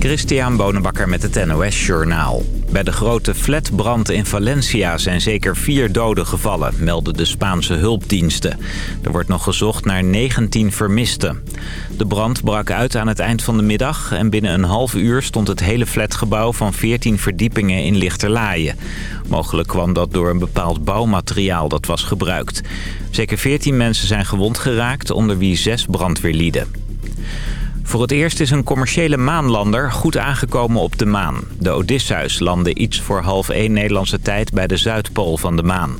Christian Bonenbakker met het NOS Journaal. Bij de grote flatbrand in Valencia zijn zeker vier doden gevallen, melden de Spaanse hulpdiensten. Er wordt nog gezocht naar 19 vermisten. De brand brak uit aan het eind van de middag en binnen een half uur stond het hele flatgebouw van 14 verdiepingen in lichterlaaien. Mogelijk kwam dat door een bepaald bouwmateriaal dat was gebruikt. Zeker 14 mensen zijn gewond geraakt, onder wie zes brandweerlieden. Voor het eerst is een commerciële maanlander goed aangekomen op de maan. De Odysseus landde iets voor half 1 Nederlandse tijd bij de Zuidpool van de maan.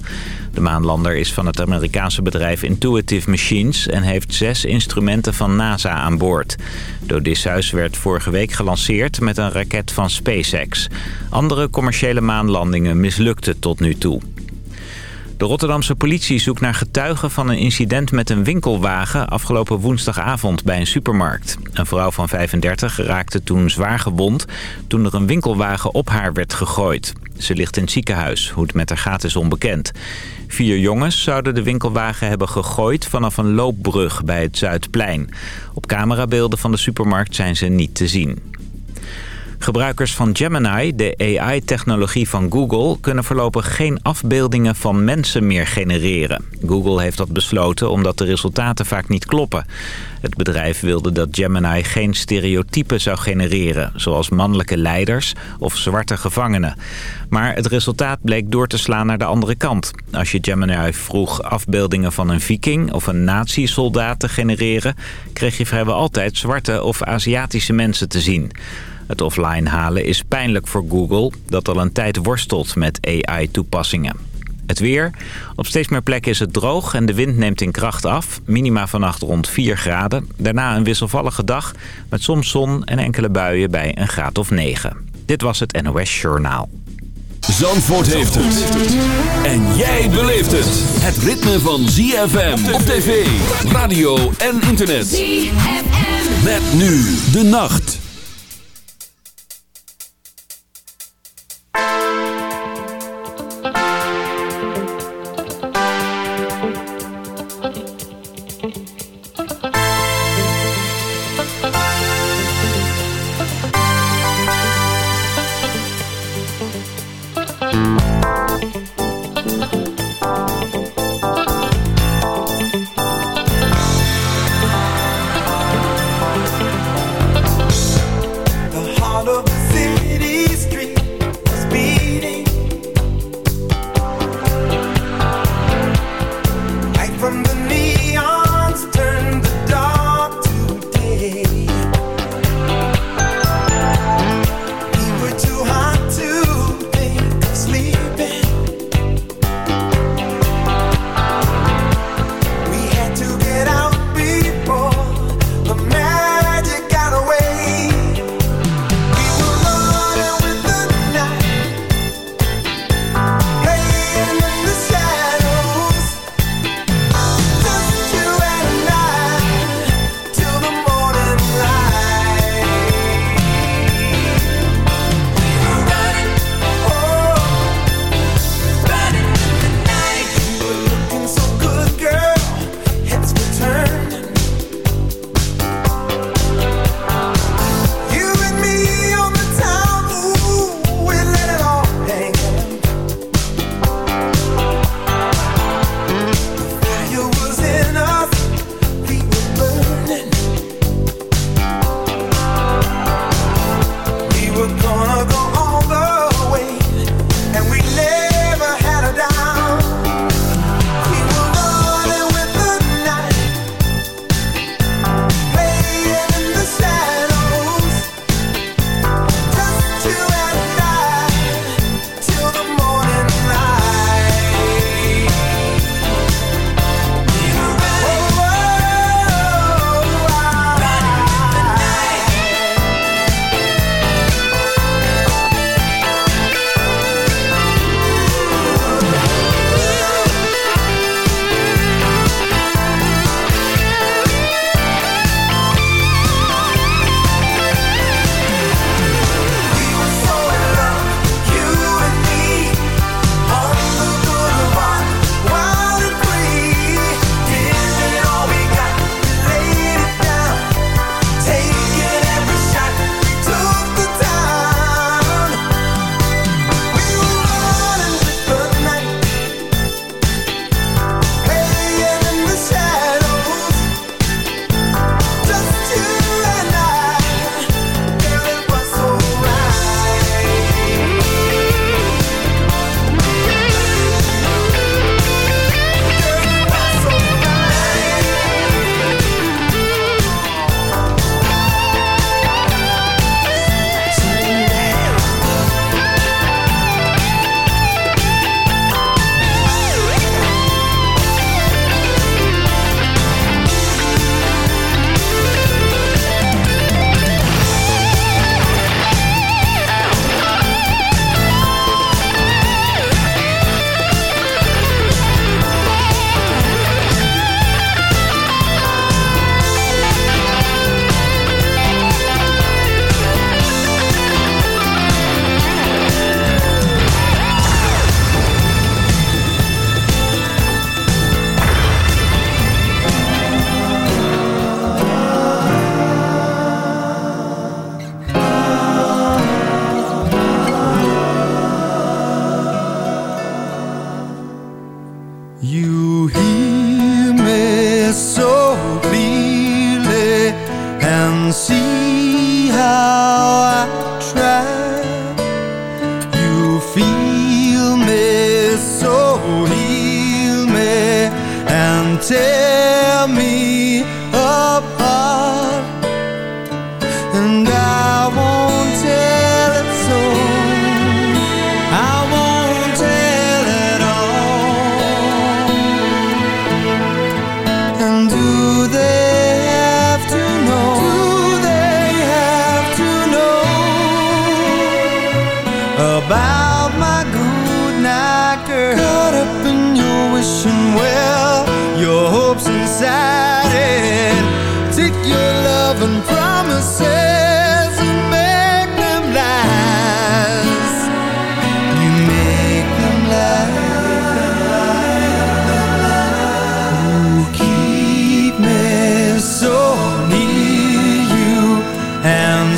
De maanlander is van het Amerikaanse bedrijf Intuitive Machines... en heeft zes instrumenten van NASA aan boord. De Odysseus werd vorige week gelanceerd met een raket van SpaceX. Andere commerciële maanlandingen mislukten tot nu toe. De Rotterdamse politie zoekt naar getuigen van een incident met een winkelwagen afgelopen woensdagavond bij een supermarkt. Een vrouw van 35 raakte toen zwaar gewond toen er een winkelwagen op haar werd gegooid. Ze ligt in het ziekenhuis. Hoe het met haar gaat is onbekend. Vier jongens zouden de winkelwagen hebben gegooid vanaf een loopbrug bij het Zuidplein. Op camerabeelden van de supermarkt zijn ze niet te zien. Gebruikers van Gemini, de AI-technologie van Google... kunnen voorlopig geen afbeeldingen van mensen meer genereren. Google heeft dat besloten omdat de resultaten vaak niet kloppen. Het bedrijf wilde dat Gemini geen stereotypen zou genereren... zoals mannelijke leiders of zwarte gevangenen. Maar het resultaat bleek door te slaan naar de andere kant. Als je Gemini vroeg afbeeldingen van een viking of een nazi-soldaat te genereren... kreeg je vrijwel altijd zwarte of Aziatische mensen te zien... Het offline halen is pijnlijk voor Google, dat al een tijd worstelt met AI-toepassingen. Het weer. Op steeds meer plekken is het droog en de wind neemt in kracht af. Minima vannacht rond 4 graden. Daarna een wisselvallige dag met soms zon en enkele buien bij een graad of 9. Dit was het NOS Journaal. Zandvoort heeft het. En jij beleeft het. Het ritme van ZFM op tv, radio en internet. ZFM. Met nu de nacht.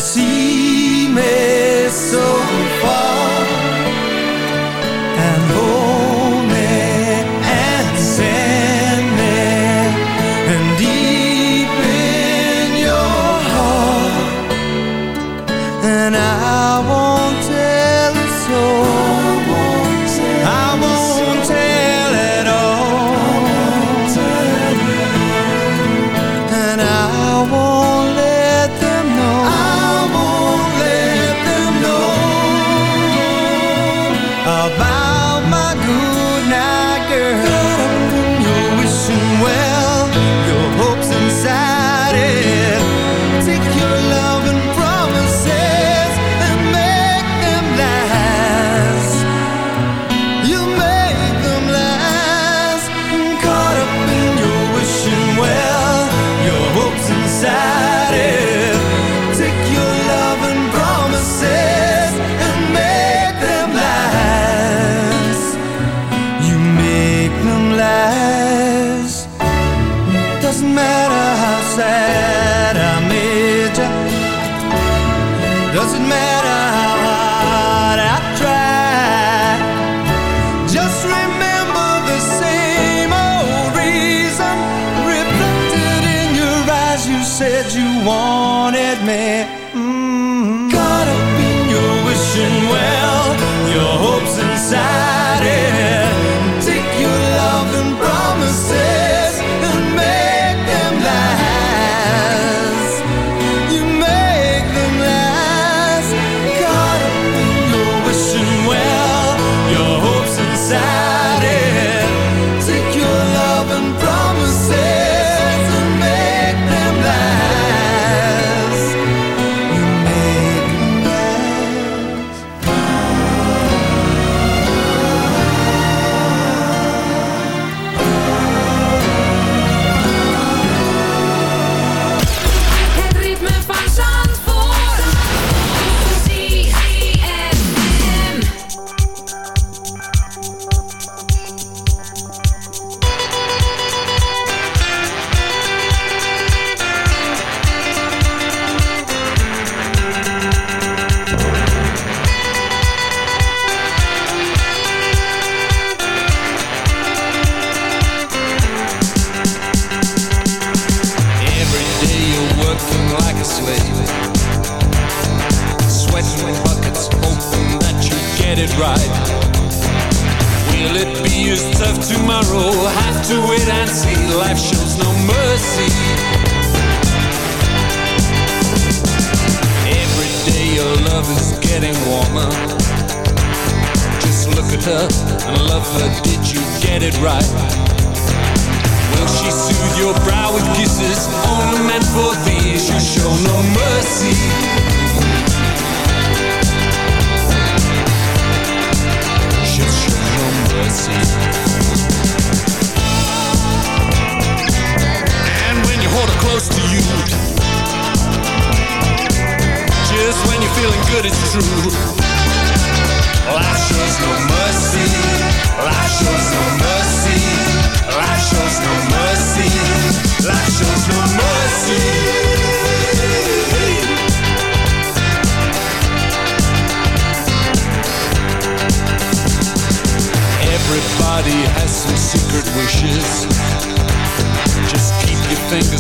si me soy.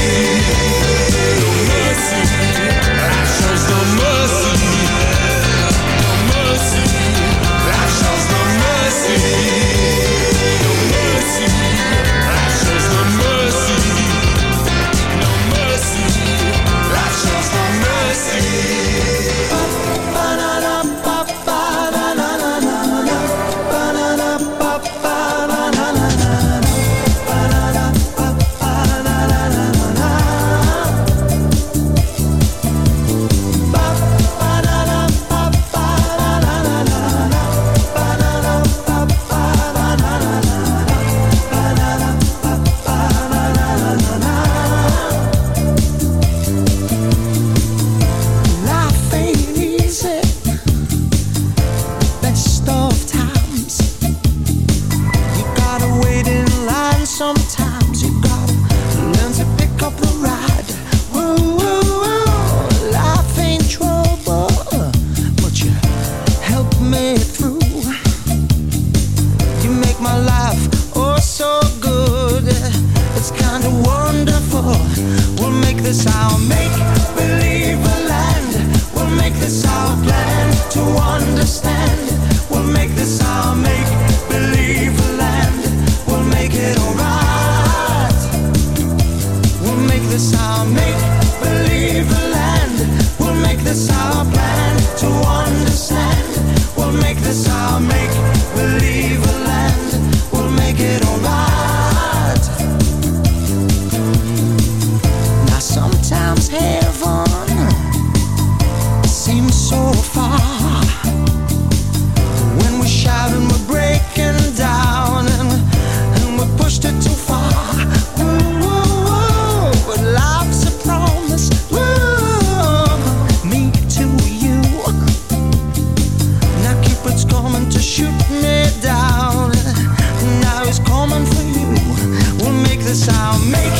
You. make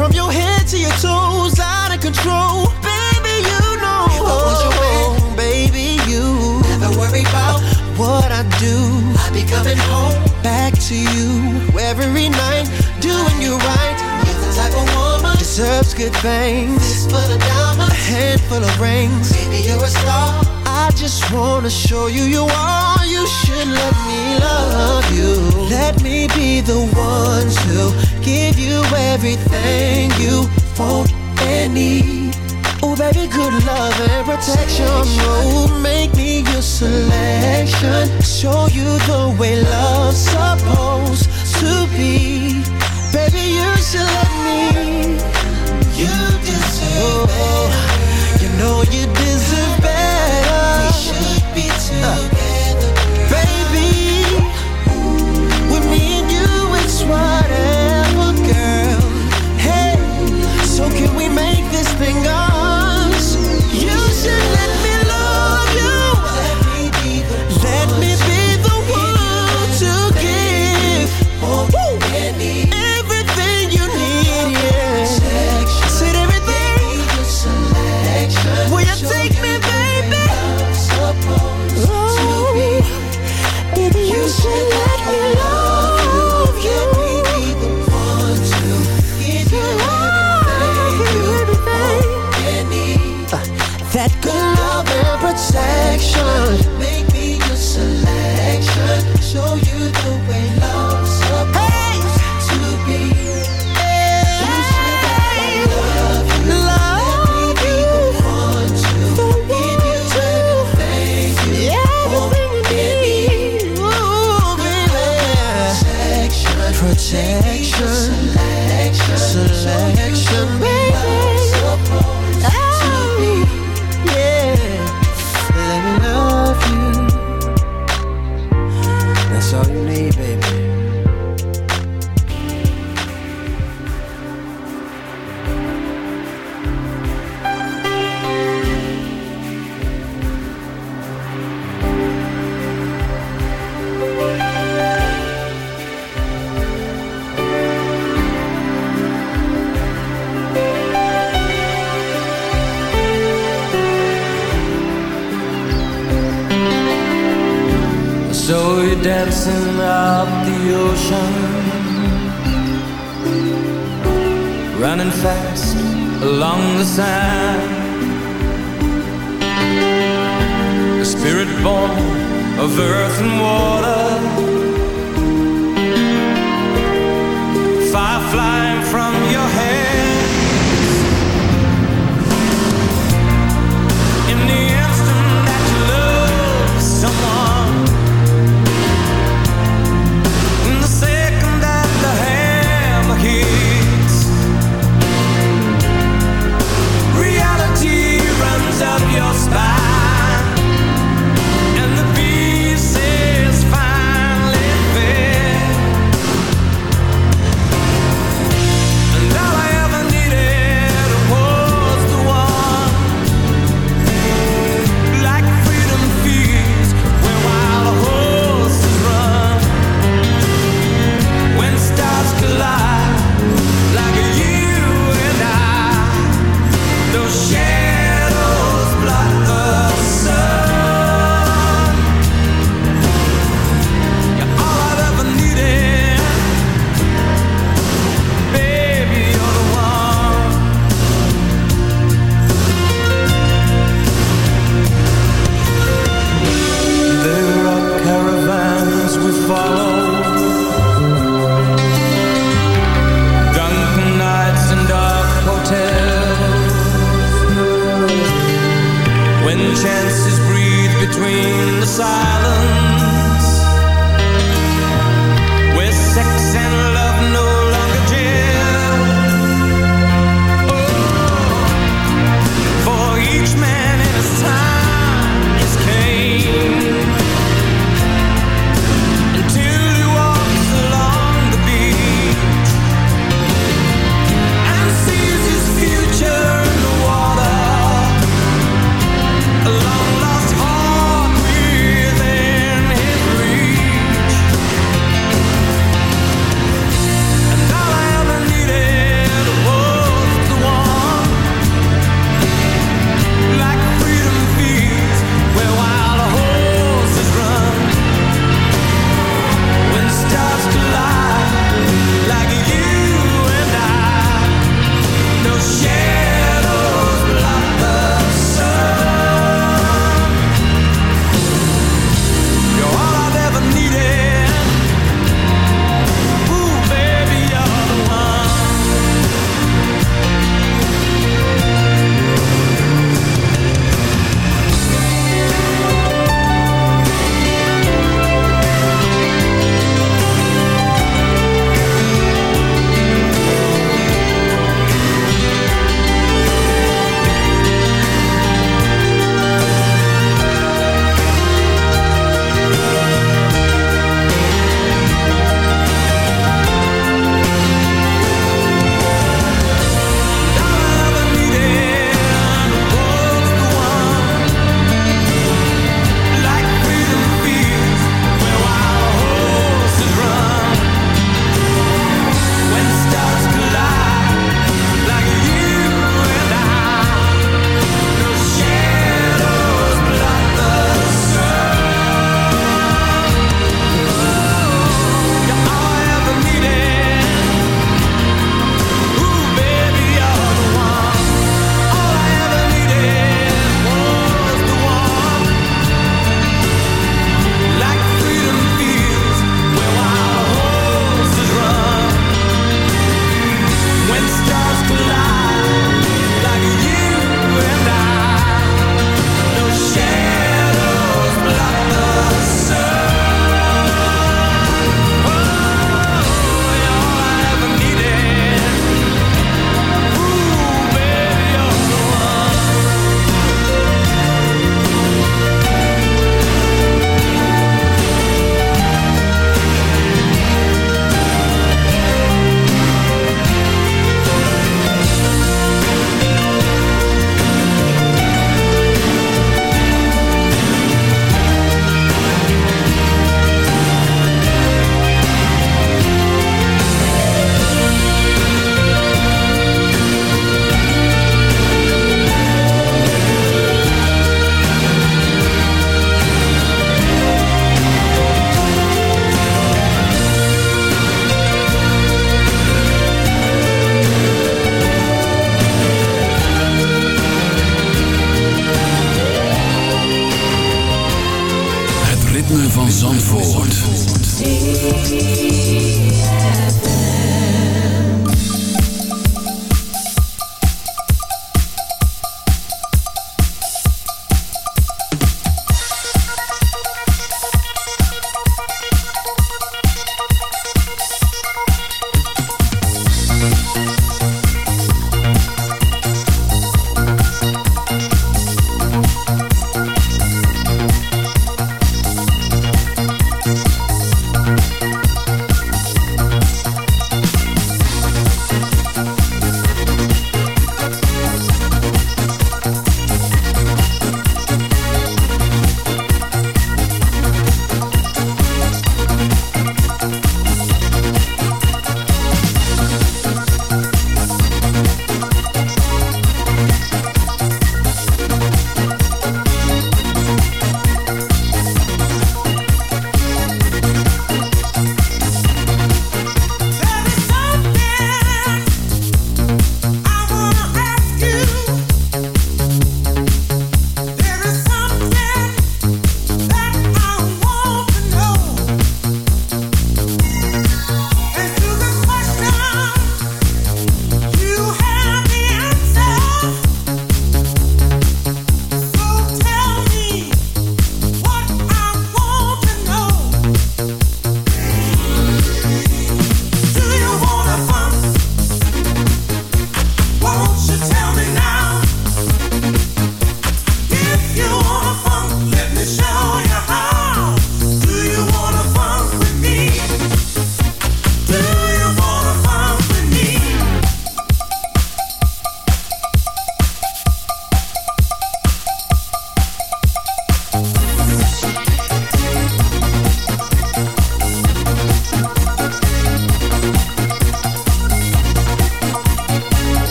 from your head to your toes, out of control. Baby, you know. I want your oh, back. Baby, you. Never worry about what I do. I'll be coming home. Back to you every night, doing you right. You're the type of woman. Deserves good things. Fistful of diamonds. A handful of rings. Baby, you're a star I just wanna show you you are. You should let me love you. Let me be the one to give you everything you want and need. Oh, baby, good love and protection. Oh, make me your selection. Show you the way love's supposed to be. Baby, you should let me. You deserve oh, it. You know you deserve better you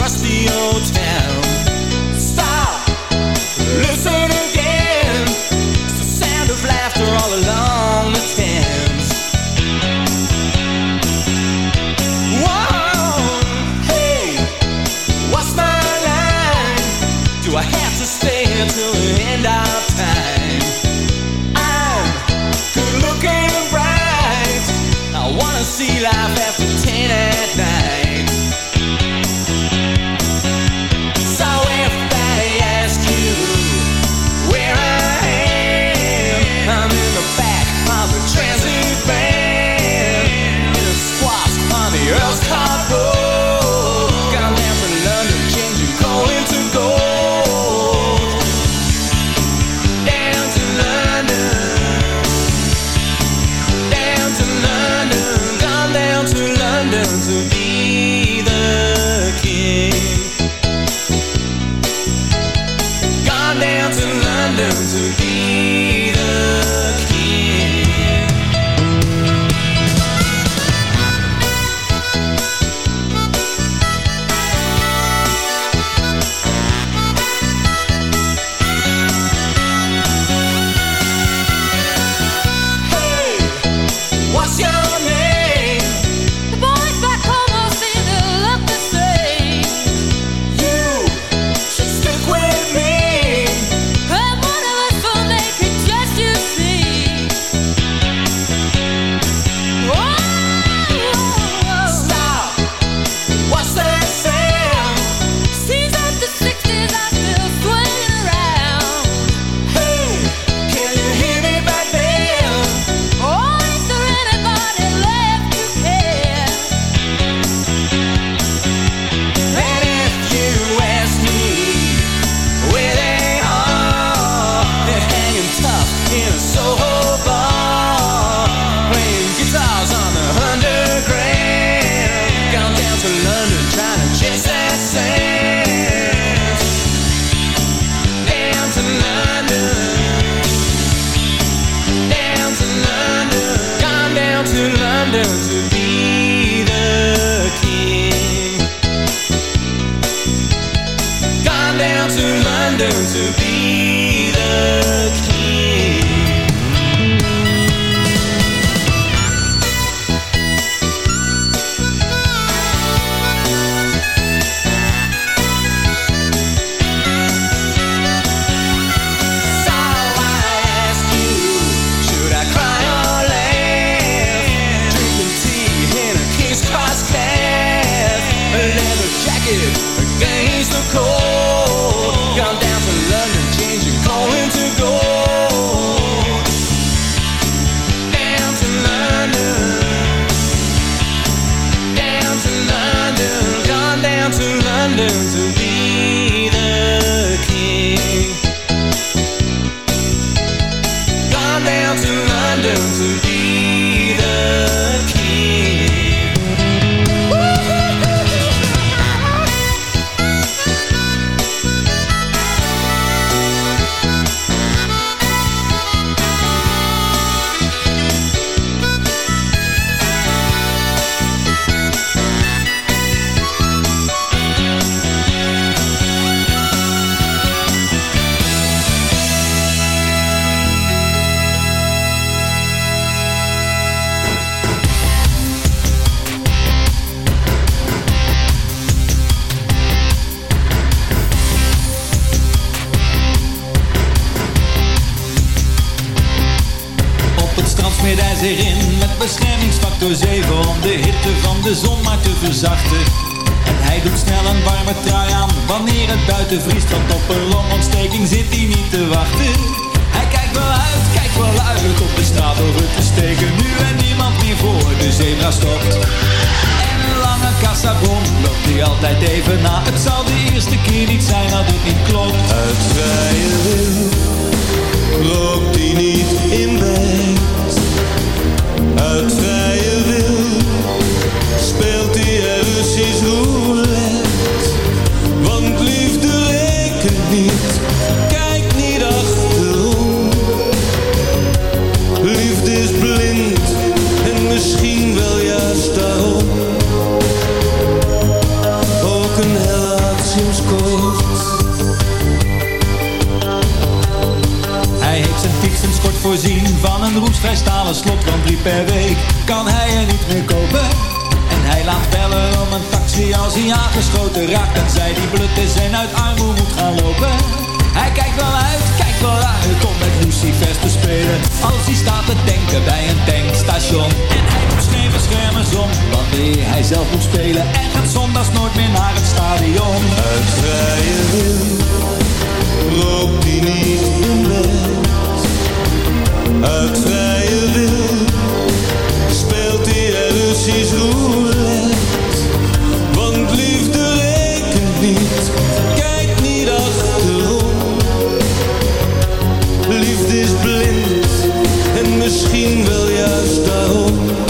rusty old town. En hij doet snel een warme trui aan wanneer het buiten vriest, dan op hij zelf moet spelen. En gaat zondags nooit meer naar het stadion. Uit vrije wil rookt hij niet in bed. Uit vrije wil speelt hij er Russisch roulette. Want liefde rekent niet, kijk niet achterom. Liefde is blind en misschien wel juist daarom.